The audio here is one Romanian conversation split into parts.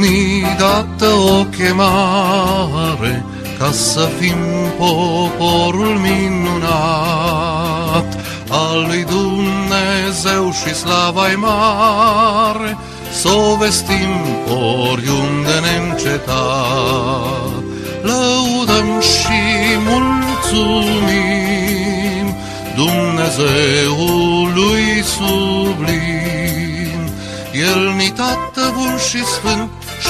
ni dată o chemare ca să fim poporul minunat al lui Dumnezeu și slava mare, să o vestim oriunde neîncetat. Lăudăm și mulțumim Dumnezeului sublim. El ni tată bun și sfânt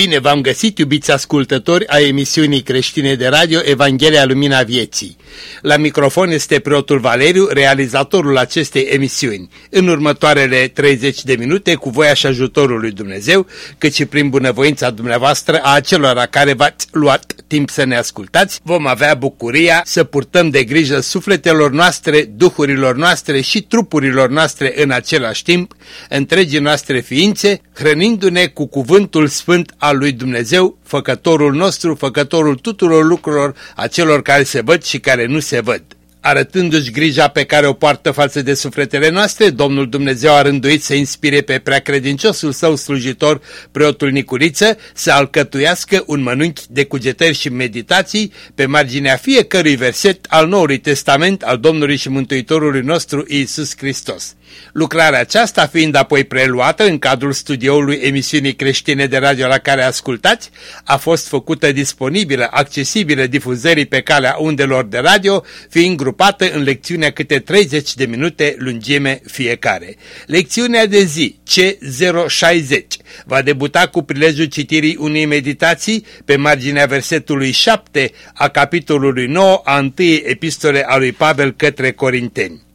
Bine v-am găsit, iubiți ascultători a emisiunii creștine de radio Evanghelia Lumina Vieții. La microfon este preotul Valeriu, realizatorul acestei emisiuni. În următoarele 30 de minute, cu voia și ajutorul lui Dumnezeu, cât și prin bunăvoința dumneavoastră a acelora care v-ați luat timp să ne ascultați, vom avea bucuria să purtăm de grijă sufletelor noastre, duhurilor noastre și trupurilor noastre în același timp, întregii noastre ființe, hrănindu-ne cu cuvântul sfânt al lui Dumnezeu, făcătorul nostru, făcătorul tuturor lucrurilor, acelor care se văd și care nu se văd. Arătându-și grija pe care o poartă față de sufletele noastre, Domnul Dumnezeu a rânduit să inspire pe preacredinciosul său slujitor, preotul Nicuriță, să alcătuiască un mănânchi de cugetări și meditații pe marginea fiecărui verset al Noului Testament al Domnului și Mântuitorului nostru Iisus Hristos. Lucrarea aceasta fiind apoi preluată în cadrul studioului emisiunii creștine de radio la care ascultați, a fost făcută disponibilă, accesibilă difuzării pe calea undelor de radio, fiind grupată în lecțiunea câte 30 de minute lungime fiecare. Lecțiunea de zi C060 va debuta cu prilejul citirii unei meditații pe marginea versetului 7 a capitolului 9 a întâiei epistole a lui Pavel către Corinteni.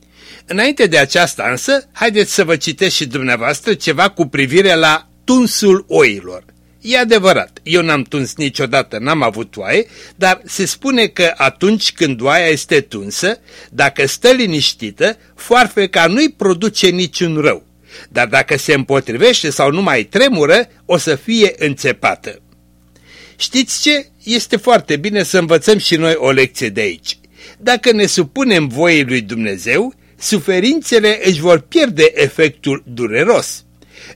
Înainte de aceasta însă, haideți să vă citesc și dumneavoastră ceva cu privire la tunsul oilor. E adevărat, eu n-am tuns niciodată, n-am avut oaie, dar se spune că atunci când oaia este tunsă, dacă stă liniștită, foarfeca nu-i produce niciun rău. Dar dacă se împotrivește sau nu mai tremură, o să fie înțepată. Știți ce? Este foarte bine să învățăm și noi o lecție de aici. Dacă ne supunem voii lui Dumnezeu, suferințele își vor pierde efectul dureros.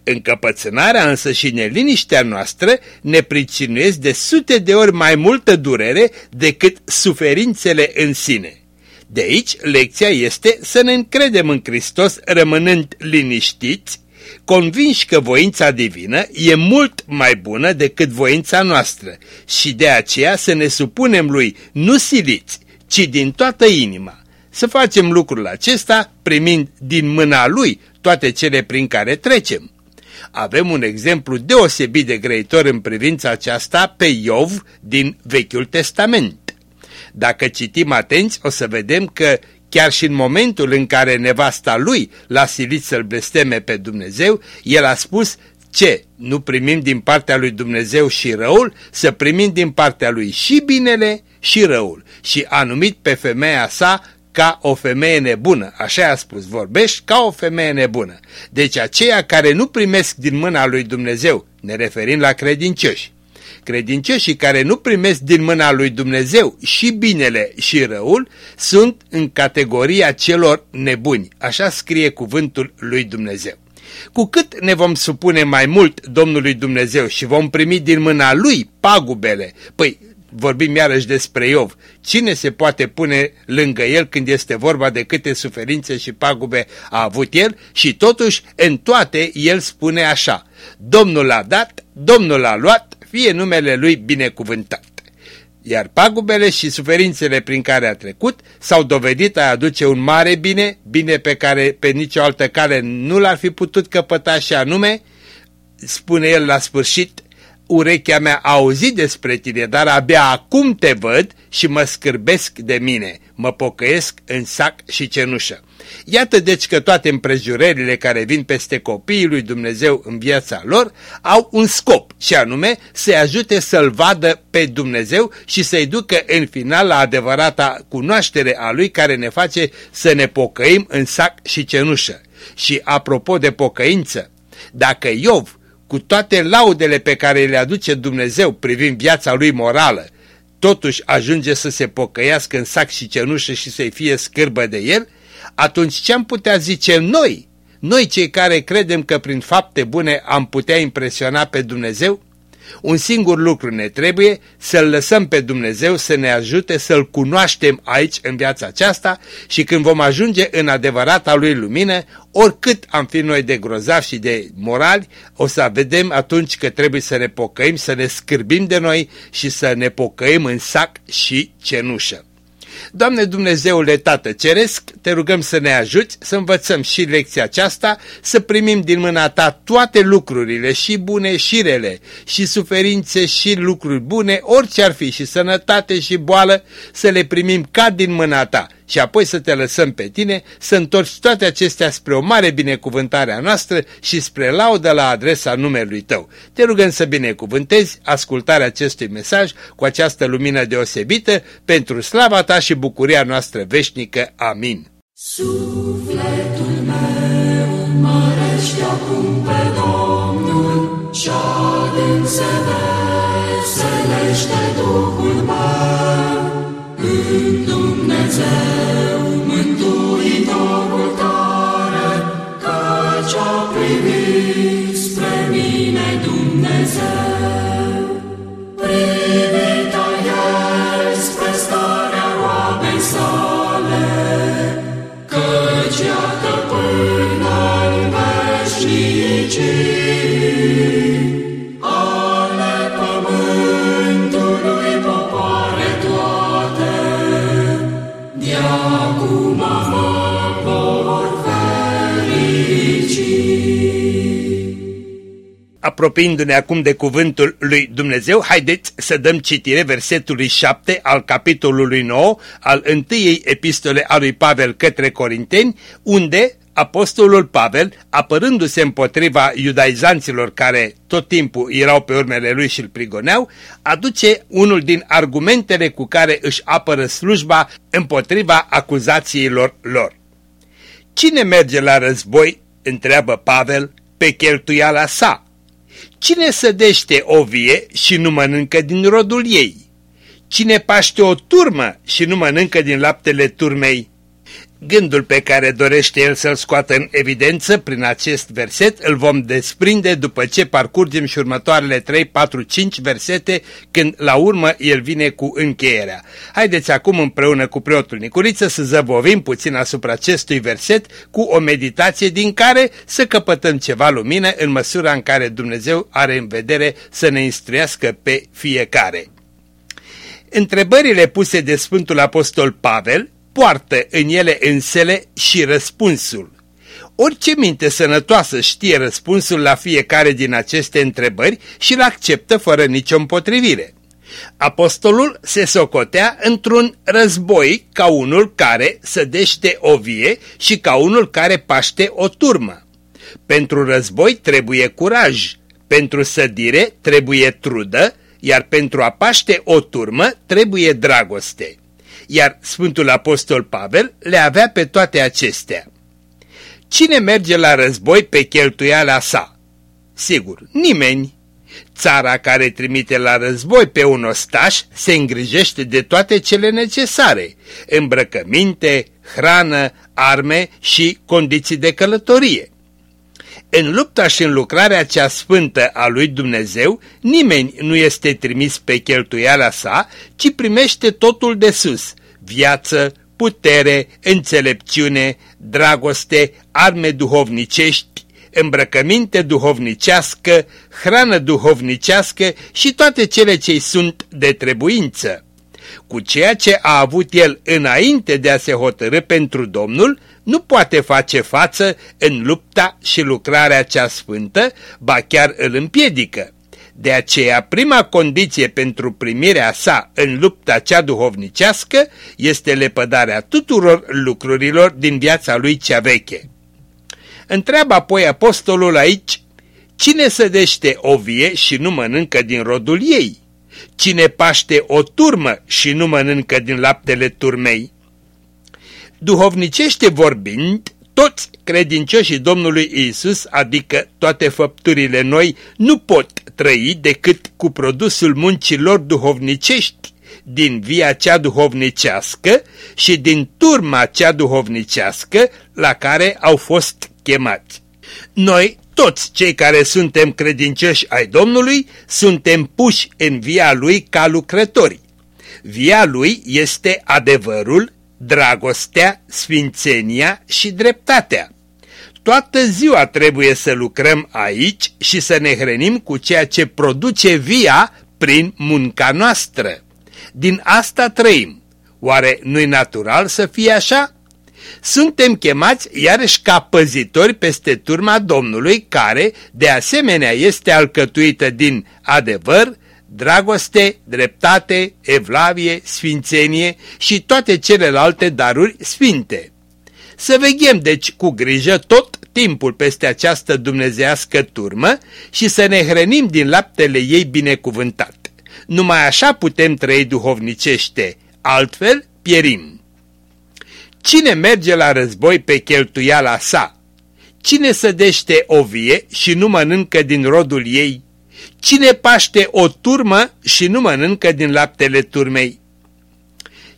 Încăpățânarea însă și neliniștea noastră ne pricinuiesc de sute de ori mai multă durere decât suferințele în sine. De aici, lecția este să ne încredem în Hristos rămânând liniștiți, convinși că voința divină e mult mai bună decât voința noastră și de aceea să ne supunem lui nu siliți, ci din toată inima să facem lucrul acesta primind din mâna lui toate cele prin care trecem. Avem un exemplu deosebit de greitor în privința aceasta pe Iov din Vechiul Testament. Dacă citim atenți, o să vedem că chiar și în momentul în care nevasta lui l-a silit să-l blesteme pe Dumnezeu, el a spus ce? Nu primim din partea lui Dumnezeu și răul, să primim din partea lui și binele și răul. Și a numit pe femeia sa ca o femeie nebună, așa a spus, vorbești ca o femeie nebună. Deci aceia care nu primesc din mâna lui Dumnezeu, ne referim la credincioși. Credincioșii care nu primesc din mâna lui Dumnezeu și binele și răul sunt în categoria celor nebuni, așa scrie cuvântul lui Dumnezeu. Cu cât ne vom supune mai mult Domnului Dumnezeu și vom primi din mâna Lui pagubele, păi vorbim iarăși despre Iov, cine se poate pune lângă el când este vorba de câte suferințe și pagube a avut el? Și totuși în toate el spune așa, Domnul a dat, Domnul a luat, fie numele lui binecuvântat. Iar pagubele și suferințele prin care a trecut s-au dovedit a aduce un mare bine, bine pe care pe nicio altă cale nu l-ar fi putut căpăta și anume, spune el la sfârșit, urechea mea a auzit despre tine, dar abia acum te văd și mă scârbesc de mine, mă pocăiesc în sac și cenușă. Iată deci că toate împrejurările care vin peste copiii lui Dumnezeu în viața lor au un scop și anume să-i ajute să-L vadă pe Dumnezeu și să-i ducă în final la adevărata cunoaștere a Lui care ne face să ne pocăim în sac și cenușă. Și apropo de pocăință, dacă Iov cu toate laudele pe care le aduce Dumnezeu privind viața lui morală, totuși ajunge să se pocăiască în sac și cenușă și să-i fie scârbă de el, atunci ce am putea zice noi, noi cei care credem că prin fapte bune am putea impresiona pe Dumnezeu? Un singur lucru ne trebuie, să-L lăsăm pe Dumnezeu să ne ajute să-L cunoaștem aici în viața aceasta și când vom ajunge în adevărata Lui lumină, oricât am fi noi de grozavi și de morali, o să vedem atunci că trebuie să ne pocăim, să ne scârbim de noi și să ne pocăim în sac și cenușă. Doamne Dumnezeule Tată Ceresc, te rugăm să ne ajuți să învățăm și lecția aceasta, să primim din mâna Ta toate lucrurile, și bune și rele, și suferințe și lucruri bune, orice ar fi, și sănătate și boală, să le primim ca din mâna Ta și apoi să te lăsăm pe tine să întorci toate acestea spre o mare binecuvântare a noastră și spre laudă la adresa numelui Tău. Te rugăm să binecuvântezi ascultarea acestui mesaj cu această lumină deosebită pentru slava Ta și bucuria noastră veșnică. Amin. Sufletul meu mărește acum pe Domnul și adânc se veselește Duhul meu în Dumnezeu. deserve. Apropiindu-ne acum de cuvântul lui Dumnezeu, haideți să dăm citire versetului 7 al capitolului 9 al întâiei epistole a lui Pavel către Corinteni, unde apostolul Pavel, apărându-se împotriva iudaizanților care tot timpul erau pe urmele lui și îl prigoneau, aduce unul din argumentele cu care își apără slujba împotriva acuzațiilor lor. Cine merge la război, întreabă Pavel, pe cheltuiala sa, Cine sădește o vie și nu mănâncă din rodul ei? Cine paște o turmă și nu mănâncă din laptele turmei? Gândul pe care dorește el să-l scoată în evidență prin acest verset îl vom desprinde după ce parcurgem și următoarele 3, 4, 5 versete când la urmă el vine cu încheierea. Haideți acum împreună cu preotul Nicuriță să zăbovim puțin asupra acestui verset cu o meditație din care să căpătăm ceva lumină în măsura în care Dumnezeu are în vedere să ne instruiască pe fiecare. Întrebările puse de Sfântul Apostol Pavel poartă în ele însele și răspunsul. Orice minte sănătoasă știe răspunsul la fiecare din aceste întrebări și îl acceptă fără nicio împotrivire. Apostolul se socotea într-un război ca unul care sădește o vie și ca unul care paște o turmă. Pentru război trebuie curaj, pentru sădire trebuie trudă, iar pentru a paște o turmă trebuie dragoste iar Sfântul Apostol Pavel le avea pe toate acestea. Cine merge la război pe cheltuiala sa? Sigur, nimeni. Țara care trimite la război pe un ostaș se îngrijește de toate cele necesare, îmbrăcăminte, hrană, arme și condiții de călătorie. În lupta și în lucrarea cea sfântă a lui Dumnezeu, nimeni nu este trimis pe cheltuiala sa, ci primește totul de sus, viață, putere, înțelepciune, dragoste, arme duhovnicești, îmbrăcăminte duhovnicească, hrană duhovnicească și toate cele ce sunt de trebuință. Cu ceea ce a avut el înainte de a se hotărâ pentru Domnul, nu poate face față în lupta și lucrarea cea sfântă, ba chiar îl împiedică. De aceea, prima condiție pentru primirea sa în lupta cea duhovnicească este lepădarea tuturor lucrurilor din viața lui cea veche. Întreabă apoi apostolul aici, cine sădește o vie și nu mănâncă din rodul ei? Cine paște o turmă și nu mănâncă din laptele turmei? Duhovnicește vorbind, toți credincioșii Domnului Isus, adică toate făpturile noi, nu pot trăi decât cu produsul muncilor duhovnicești, din via cea duhovnicească și din turma cea duhovnicească la care au fost chemați. Noi, toți cei care suntem credincioși ai Domnului, suntem puși în via Lui ca lucrători. Via Lui este adevărul, dragostea, sfințenia și dreptatea. Toată ziua trebuie să lucrăm aici și să ne hrănim cu ceea ce produce via prin munca noastră. Din asta trăim. Oare nu-i natural să fie așa? Suntem chemați iarăși ca păzitori peste turma Domnului care, de asemenea, este alcătuită din adevăr, dragoste, dreptate, evlavie, sfințenie și toate celelalte daruri sfinte. Să veghem deci cu grijă tot timpul peste această dumnezească turmă și să ne hrănim din laptele ei binecuvântat. Numai așa putem trăi duhovnicește, altfel pierim. Cine merge la război pe cheltuiala sa? Cine sădește o vie și nu mănâncă din rodul ei? Cine paște o turmă și nu mănâncă din laptele turmei?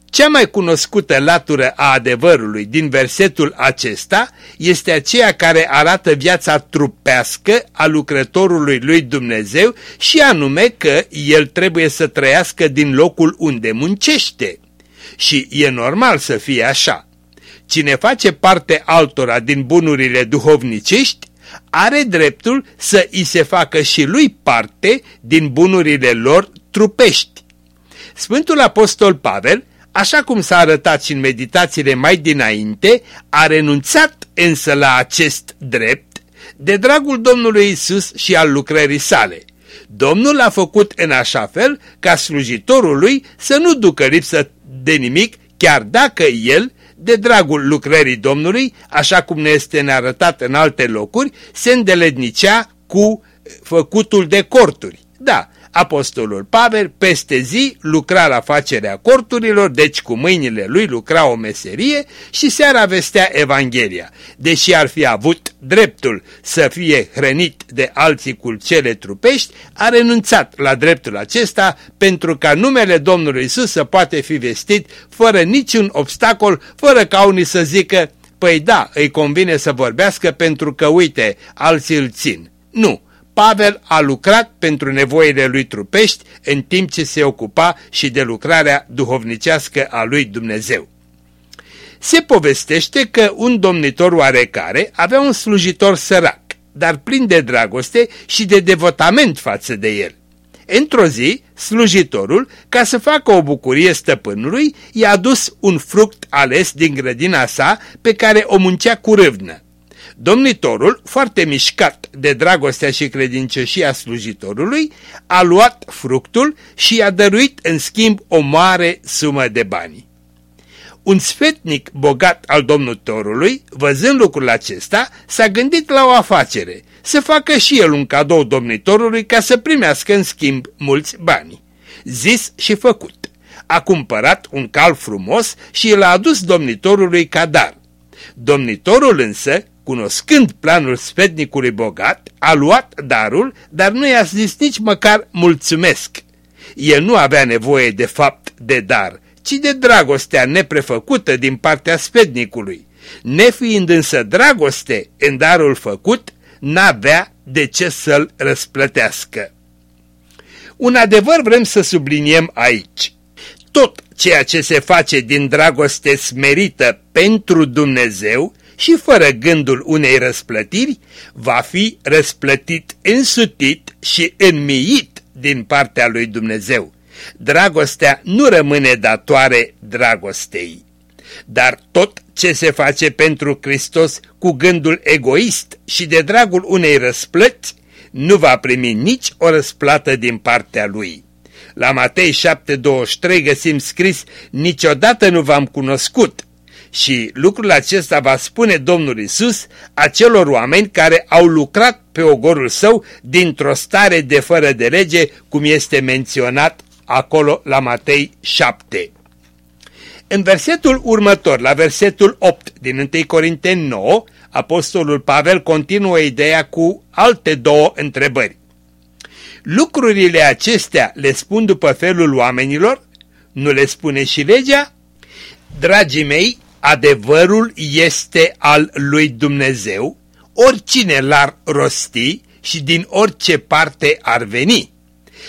Cea mai cunoscută latură a adevărului din versetul acesta este aceea care arată viața trupească a lucrătorului lui Dumnezeu și anume că el trebuie să trăiască din locul unde muncește. Și e normal să fie așa. Cine face parte altora din bunurile duhovnicești are dreptul să îi se facă și lui parte din bunurile lor trupești. Sfântul Apostol Pavel așa cum s-a arătat și în meditațiile mai dinainte, a renunțat însă la acest drept de dragul Domnului Isus și al lucrării sale. Domnul a făcut în așa fel ca slujitorul lui să nu ducă lipsă de nimic, chiar dacă el, de dragul lucrării Domnului, așa cum ne este nearătat în alte locuri, se îndelednicea cu făcutul de corturi. Da, Apostolul Pavel peste zi lucra la facerea corturilor, deci cu mâinile lui lucra o meserie și seara vestea Evanghelia. Deși ar fi avut dreptul să fie hrănit de alții cu cele trupești, a renunțat la dreptul acesta pentru ca numele Domnului Isus să poate fi vestit fără niciun obstacol, fără ca unii să zică, păi da, îi convine să vorbească pentru că, uite, alții îl țin. Nu, Pavel a lucrat pentru nevoile lui trupești în timp ce se ocupa și de lucrarea duhovnicească a lui Dumnezeu. Se povestește că un domnitor oarecare avea un slujitor sărac, dar plin de dragoste și de devotament față de el. Într-o zi, slujitorul, ca să facă o bucurie stăpânului, i-a adus un fruct ales din grădina sa pe care o muncea cu râvnă. Domnitorul, foarte mișcat de dragostea și credincioșia slujitorului, a luat fructul și i-a dăruit în schimb o mare sumă de bani. Un sfetnic bogat al domnitorului, văzând lucrul acesta, s-a gândit la o afacere, să facă și el un cadou domnitorului ca să primească în schimb mulți bani. Zis și făcut. A cumpărat un cal frumos și l-a adus domnitorului ca dar. Domnitorul însă, cunoscând planul sfetnicului bogat, a luat darul, dar nu i-a zis nici măcar mulțumesc. El nu avea nevoie de fapt de dar, ci de dragostea neprefăcută din partea sfetnicului. Nefiind însă dragoste în darul făcut, n-avea de ce să-l răsplătească. Un adevăr vrem să subliniem aici. Tot ceea ce se face din dragoste smerită pentru Dumnezeu și fără gândul unei răsplătiri, va fi răsplătit însutit și înmiit din partea lui Dumnezeu. Dragostea nu rămâne datoare dragostei. Dar tot ce se face pentru Hristos cu gândul egoist și de dragul unei răsplăți, nu va primi nici o răsplată din partea lui. La Matei 7:23 găsim scris, niciodată nu v-am cunoscut, și lucrul acesta va spune Domnul Isus acelor oameni care au lucrat pe ogorul său dintr-o stare de fără de lege, cum este menționat acolo la Matei 7. În versetul următor, la versetul 8 din 1 Corinteni 9, apostolul Pavel continuă ideea cu alte două întrebări. Lucrurile acestea le spun după felul oamenilor nu le spune și legea? Dragii mei, adevărul este al lui Dumnezeu, oricine l-ar rosti și din orice parte ar veni.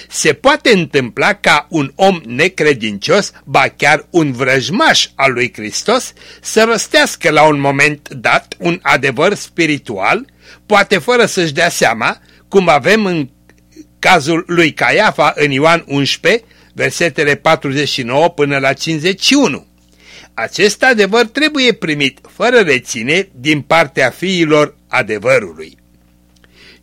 Se poate întâmpla ca un om necredincios, ba chiar un vrăjmaș al lui Hristos, să răstească la un moment dat un adevăr spiritual, poate fără să-și dea seama, cum avem în cazul lui Caiafa în Ioan 11, versetele 49 până la 51. Acest adevăr trebuie primit fără reține din partea fiilor adevărului.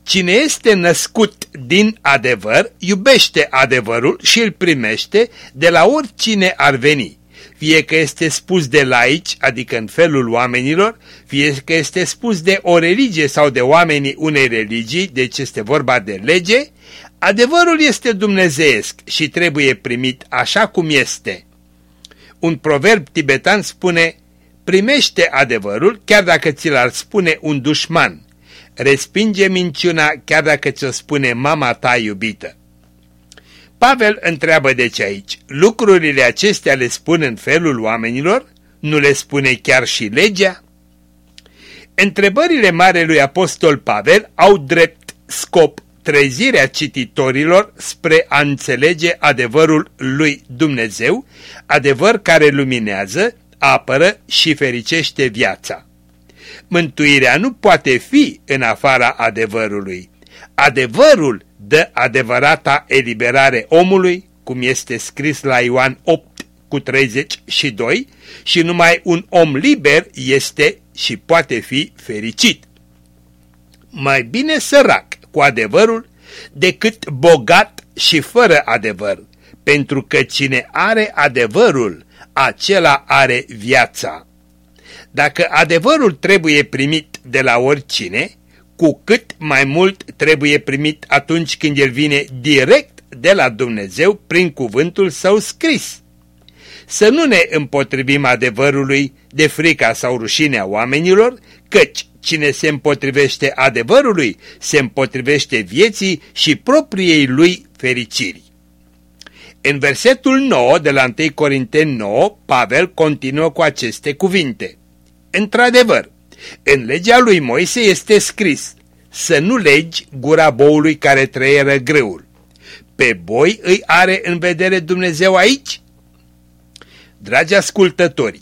Cine este născut din adevăr, iubește adevărul și îl primește de la oricine ar veni, fie că este spus de laici, adică în felul oamenilor, fie că este spus de o religie sau de oamenii unei religii, deci este vorba de lege, adevărul este dumnezeiesc și trebuie primit așa cum este. Un proverb tibetan spune, primește adevărul chiar dacă ți l-ar spune un dușman, respinge minciuna chiar dacă ți-o spune mama ta iubită. Pavel întreabă deci aici, lucrurile acestea le spun în felul oamenilor? Nu le spune chiar și legea? Întrebările Marelui Apostol Pavel au drept scop trezirea cititorilor spre a înțelege adevărul lui Dumnezeu, adevăr care luminează, apără și fericește viața. Mântuirea nu poate fi în afara adevărului. Adevărul dă adevărata eliberare omului, cum este scris la Ioan 8 cu 32, și numai un om liber este și poate fi fericit. Mai bine sărac cu adevărul decât bogat și fără adevăr, pentru că cine are adevărul, acela are viața. Dacă adevărul trebuie primit de la oricine, cu cât mai mult trebuie primit atunci când el vine direct de la Dumnezeu prin cuvântul său scris. Să nu ne împotrivim adevărului de frica sau rușinea oamenilor, căci cine se împotrivește adevărului, se împotrivește vieții și propriei lui fericiri. În versetul 9 de la 1 Corinteni 9, Pavel continuă cu aceste cuvinte. Într-adevăr, în legea lui Moise este scris să nu legi gura boului care trăieră grâul. Pe boi îi are în vedere Dumnezeu aici? Dragi ascultători,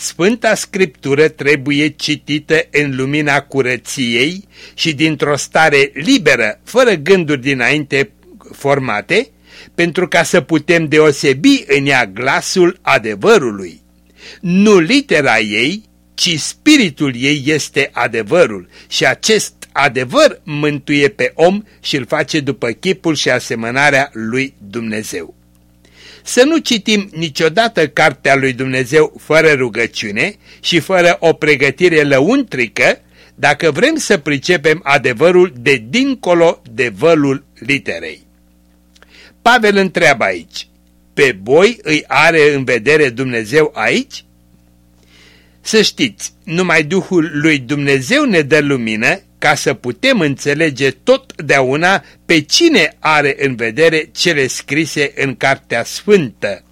Sfânta Scriptură trebuie citită în lumina curăției și dintr-o stare liberă, fără gânduri dinainte formate, pentru ca să putem deosebi în ea glasul adevărului. Nu litera ei, ci spiritul ei este adevărul și acest adevăr mântuie pe om și îl face după chipul și asemănarea lui Dumnezeu. Să nu citim niciodată cartea lui Dumnezeu fără rugăciune și fără o pregătire lăuntrică, dacă vrem să pricepem adevărul de dincolo de vălul literei. Pavel întreabă aici, pe boi îi are în vedere Dumnezeu aici? Să știți, numai Duhul lui Dumnezeu ne dă lumină ca să putem înțelege totdeauna pe cine are în vedere cele scrise în Cartea Sfântă.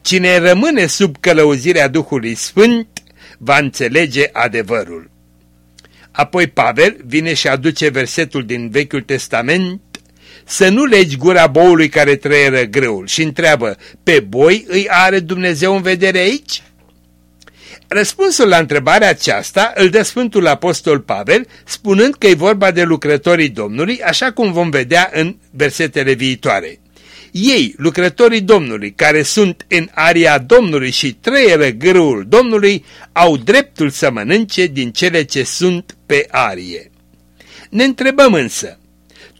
Cine rămâne sub călăuzirea Duhului Sfânt va înțelege adevărul. Apoi Pavel vine și aduce versetul din Vechiul Testament să nu legi gura boului care trăieră grâul și întreabă, pe boi îi are Dumnezeu în vedere aici? Răspunsul la întrebarea aceasta îl dă Sfântul Apostol Pavel, spunând că e vorba de lucrătorii Domnului, așa cum vom vedea în versetele viitoare. Ei, lucrătorii Domnului, care sunt în aria Domnului și trăieră grâul Domnului, au dreptul să mănânce din cele ce sunt pe arie. Ne întrebăm însă,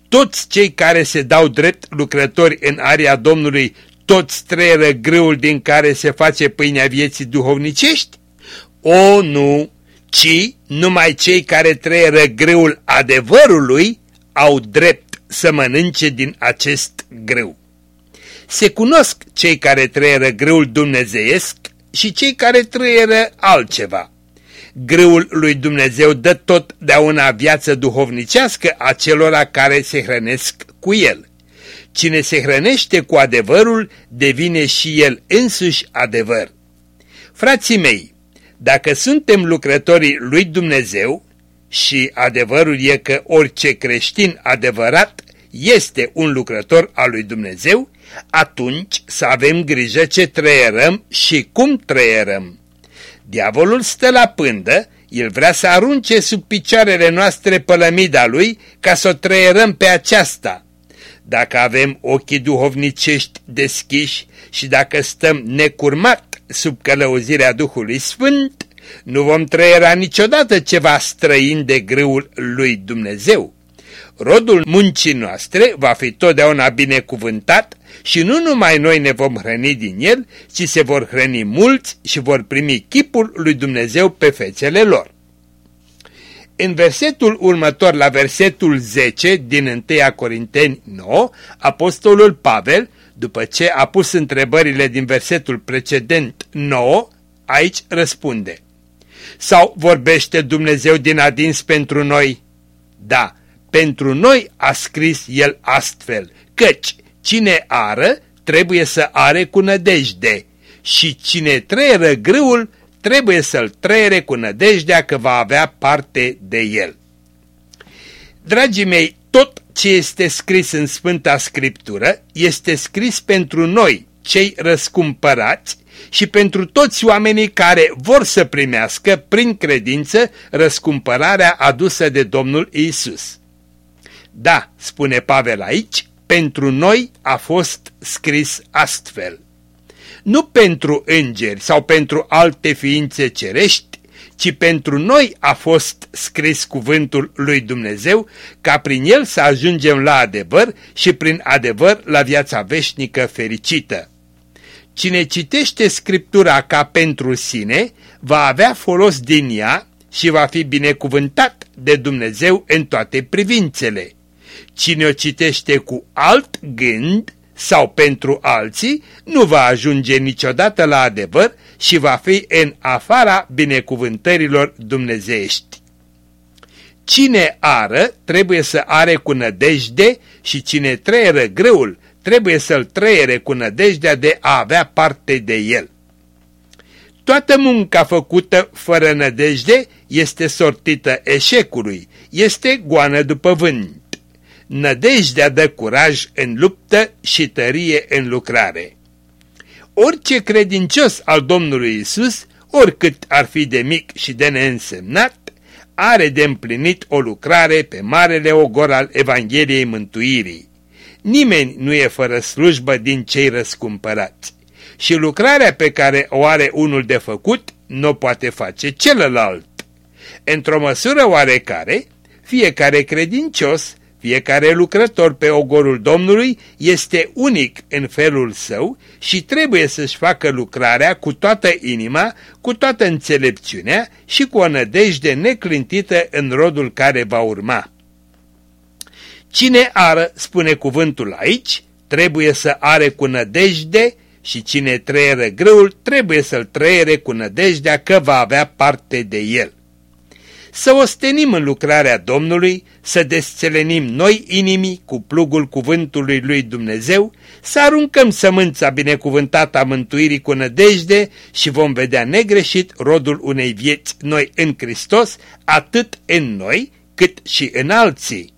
toți cei care se dau drept lucrători în aria Domnului, toți trăieră grâul din care se face pâinea vieții duhovnicești? O, nu, ci numai cei care trăieră grâul adevărului au drept să mănânce din acest grâu. Se cunosc cei care trăieră grâul dumnezeiesc și cei care trăieră altceva. Grâul lui Dumnezeu dă totdeauna viață duhovnicească acelora care se hrănesc cu el. Cine se hrănește cu adevărul devine și el însuși adevăr. Frații mei, dacă suntem lucrătorii lui Dumnezeu, și adevărul e că orice creștin adevărat este un lucrător al lui Dumnezeu, atunci să avem grijă ce trăierăm și cum trăierăm. Diavolul stă la pândă, el vrea să arunce sub picioarele noastre pălămida lui ca să o trăierăm pe aceasta. Dacă avem ochii duhovnicești deschiși și dacă stăm necurmat sub călăuzirea Duhului Sfânt, nu vom trăiera niciodată ceva străin de grâul lui Dumnezeu. Rodul muncii noastre va fi totdeauna binecuvântat și nu numai noi ne vom hrăni din el, ci se vor hrăni mulți și vor primi chipul lui Dumnezeu pe fețele lor. În versetul următor, la versetul 10 din 1 Corinteni 9, apostolul Pavel, după ce a pus întrebările din versetul precedent 9, aici răspunde. Sau vorbește Dumnezeu din adins pentru noi? Da, pentru noi a scris el astfel, căci cine ară trebuie să are cu nădejde și cine trăieră grâul trebuie să-l trăiere cu nădejdea că va avea parte de el. Dragii mei, tot ce este scris în Sfânta Scriptură este scris pentru noi, cei răscumpărați, și pentru toți oamenii care vor să primească prin credință răscumpărarea adusă de Domnul Isus. Da, spune Pavel aici, pentru noi a fost scris astfel. Nu pentru îngeri sau pentru alte ființe cerești, ci pentru noi a fost scris cuvântul lui Dumnezeu, ca prin el să ajungem la adevăr și prin adevăr la viața veșnică fericită. Cine citește Scriptura ca pentru sine, va avea folos din ea și va fi binecuvântat de Dumnezeu în toate privințele. Cine o citește cu alt gând sau pentru alții, nu va ajunge niciodată la adevăr și va fi în afara binecuvântărilor dumnezeiești. Cine ară trebuie să are cu nădejde și cine trăieră greul trebuie să-l trăiere cu nădejdea de a avea parte de el. Toată munca făcută fără nădejde este sortită eșecului, este goană după vânt. Nădejdea dă curaj în luptă și tărie în lucrare. Orice credincios al Domnului Isus, oricât ar fi de mic și de neînsemnat, are de împlinit o lucrare pe marele ogor al Evangheliei Mântuirii. Nimeni nu e fără slujbă din cei răscumpărați și lucrarea pe care o are unul de făcut nu o poate face celălalt. Într-o măsură oarecare, fiecare credincios, fiecare lucrător pe ogorul Domnului este unic în felul său și trebuie să-și facă lucrarea cu toată inima, cu toată înțelepciunea și cu o nădejde neclintită în rodul care va urma. Cine ară, spune cuvântul aici, trebuie să are cu nădejde și cine trăieră grâul trebuie să-l trăiere cu nădejdea că va avea parte de el. Să ostenim în lucrarea Domnului, să desțelenim noi inimii cu plugul cuvântului lui Dumnezeu, să aruncăm sămânța binecuvântată a mântuirii cu nădejde și vom vedea negreșit rodul unei vieți noi în Hristos, atât în noi cât și în alții.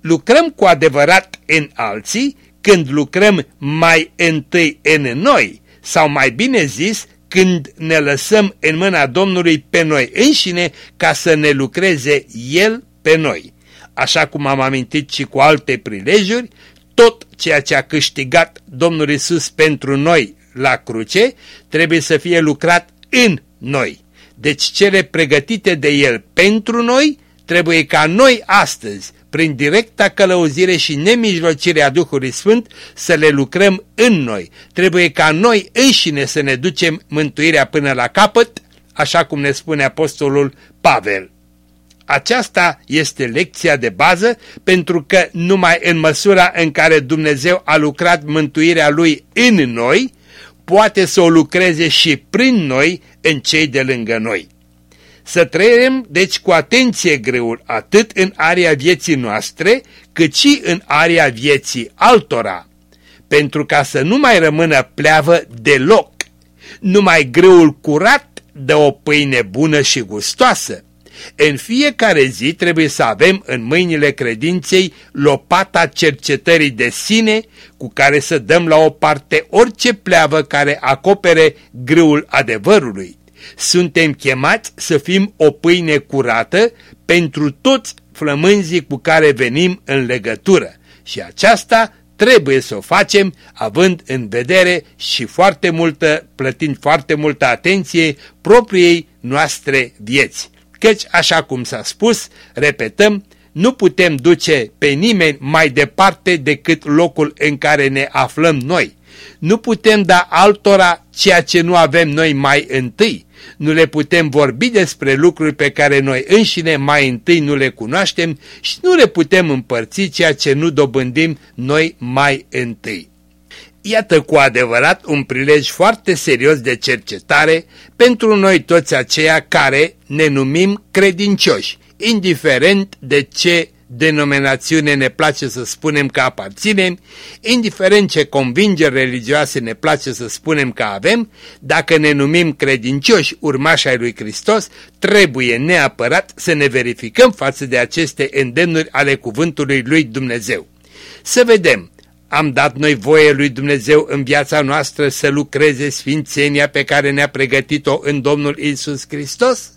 Lucrăm cu adevărat în alții când lucrăm mai întâi în noi, sau mai bine zis, când ne lăsăm în mâna Domnului pe noi înșine ca să ne lucreze El pe noi. Așa cum am amintit și cu alte prilejuri, tot ceea ce a câștigat Domnul Isus pentru noi la cruce trebuie să fie lucrat în noi. Deci cele pregătite de El pentru noi trebuie ca noi astăzi prin directa călăuzire și nemijlocirea Duhului Sfânt, să le lucrăm în noi. Trebuie ca noi înșine să ne ducem mântuirea până la capăt, așa cum ne spune Apostolul Pavel. Aceasta este lecția de bază pentru că numai în măsura în care Dumnezeu a lucrat mântuirea Lui în noi, poate să o lucreze și prin noi în cei de lângă noi. Să trăim, deci, cu atenție greul, atât în area vieții noastre, cât și în area vieții altora, pentru ca să nu mai rămână pleavă deloc. Numai greul curat dă o pâine bună și gustoasă. În fiecare zi trebuie să avem în mâinile credinței lopata cercetării de sine cu care să dăm la o parte orice pleavă care acopere grâul adevărului. Suntem chemați să fim o pâine curată pentru toți flămânzii cu care venim în legătură și aceasta trebuie să o facem având în vedere și foarte multă, plătind foarte multă atenție propriei noastre vieți. Căci, așa cum s-a spus, repetăm, nu putem duce pe nimeni mai departe decât locul în care ne aflăm noi. Nu putem da altora ceea ce nu avem noi mai întâi. Nu le putem vorbi despre lucruri pe care noi înșine mai întâi nu le cunoaștem și nu le putem împărți ceea ce nu dobândim noi mai întâi. Iată cu adevărat un prilej foarte serios de cercetare pentru noi toți aceia care ne numim credincioși, indiferent de ce denominațiune ne place să spunem că aparținem, indiferent ce convingeri religioase ne place să spunem că avem, dacă ne numim credincioși urmași ai lui Hristos, trebuie neapărat să ne verificăm față de aceste îndemnuri ale cuvântului lui Dumnezeu. Să vedem, am dat noi voie lui Dumnezeu în viața noastră să lucreze sfințenia pe care ne-a pregătit-o în Domnul Isus Hristos?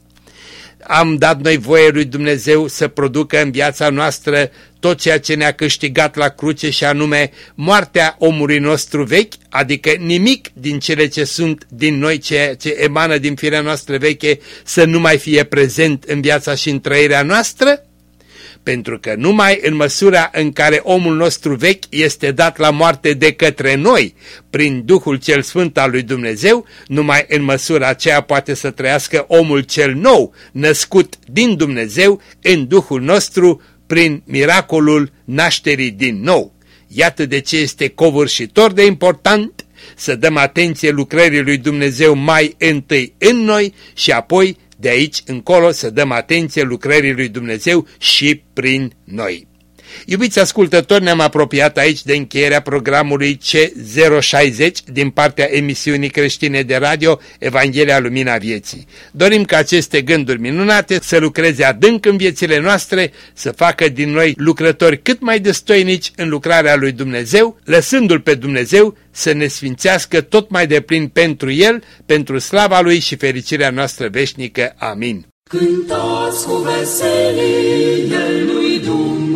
Am dat noi voie lui Dumnezeu să producă în viața noastră tot ceea ce ne-a câștigat la cruce și anume moartea omului nostru vechi, adică nimic din cele ce sunt din noi, ceea ce emană din firea noastră veche, să nu mai fie prezent în viața și în trăirea noastră? Pentru că numai în măsura în care omul nostru vechi este dat la moarte de către noi, prin Duhul cel Sfânt al lui Dumnezeu, numai în măsura aceea poate să trăiască omul cel nou, născut din Dumnezeu, în Duhul nostru, prin miracolul nașterii din nou. Iată de ce este covârșitor de important să dăm atenție lucrării lui Dumnezeu mai întâi în noi și apoi de aici încolo să dăm atenție lucrării lui Dumnezeu și prin noi. Iubiți ascultători, ne-am apropiat aici de încheierea programului C060 din partea emisiunii creștine de radio Evanghelia Lumina Vieții. Dorim ca aceste gânduri minunate să lucreze adânc în viețile noastre, să facă din noi lucrători cât mai destoinici în lucrarea lui Dumnezeu, lăsându-L pe Dumnezeu să ne sfințească tot mai deplin pentru El, pentru slava Lui și fericirea noastră veșnică. Amin. Cântați cu veselie lui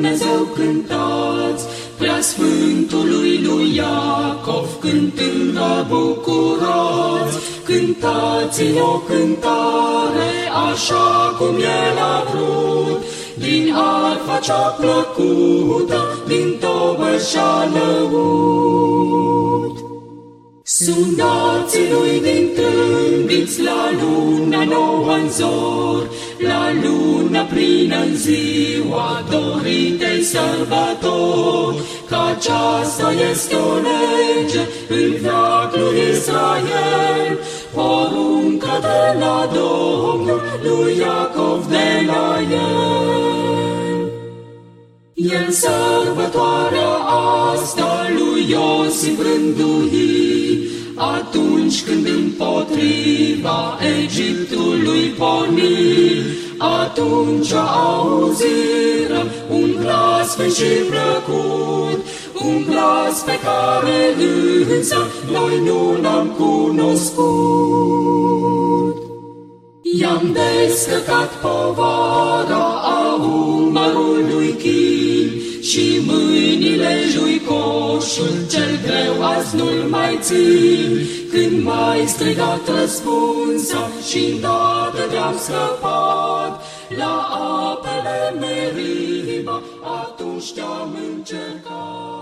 Dumnezeu, cântați, prea Sfântului lui Iacov, cântând vă bucurați, cântați o cântare așa cum El a vrut, din arfa cea plăcută, din tobă și-a lăut. Sunați lui din trâmbiți la luna nouă în zor, la luna plină în ziua doritei sărbători, că aceasta este o lege în veacul Israel, poruncă de la Domnul lui Iacov de la el. El sărbătoarea asta lui Iosif rânduit, atunci când împotriva Egiptului porni, atunci auziră un glas și plăcut, un glas pe care însă noi nu l-am cunoscut. I-am descăcat povara a umărului chin și mâinile juicoșul cel greu azi nu-l mai țin. Când mai strigat răspunsa și îndată de-am scăpat la apele Meriba, atunci te-am încercat.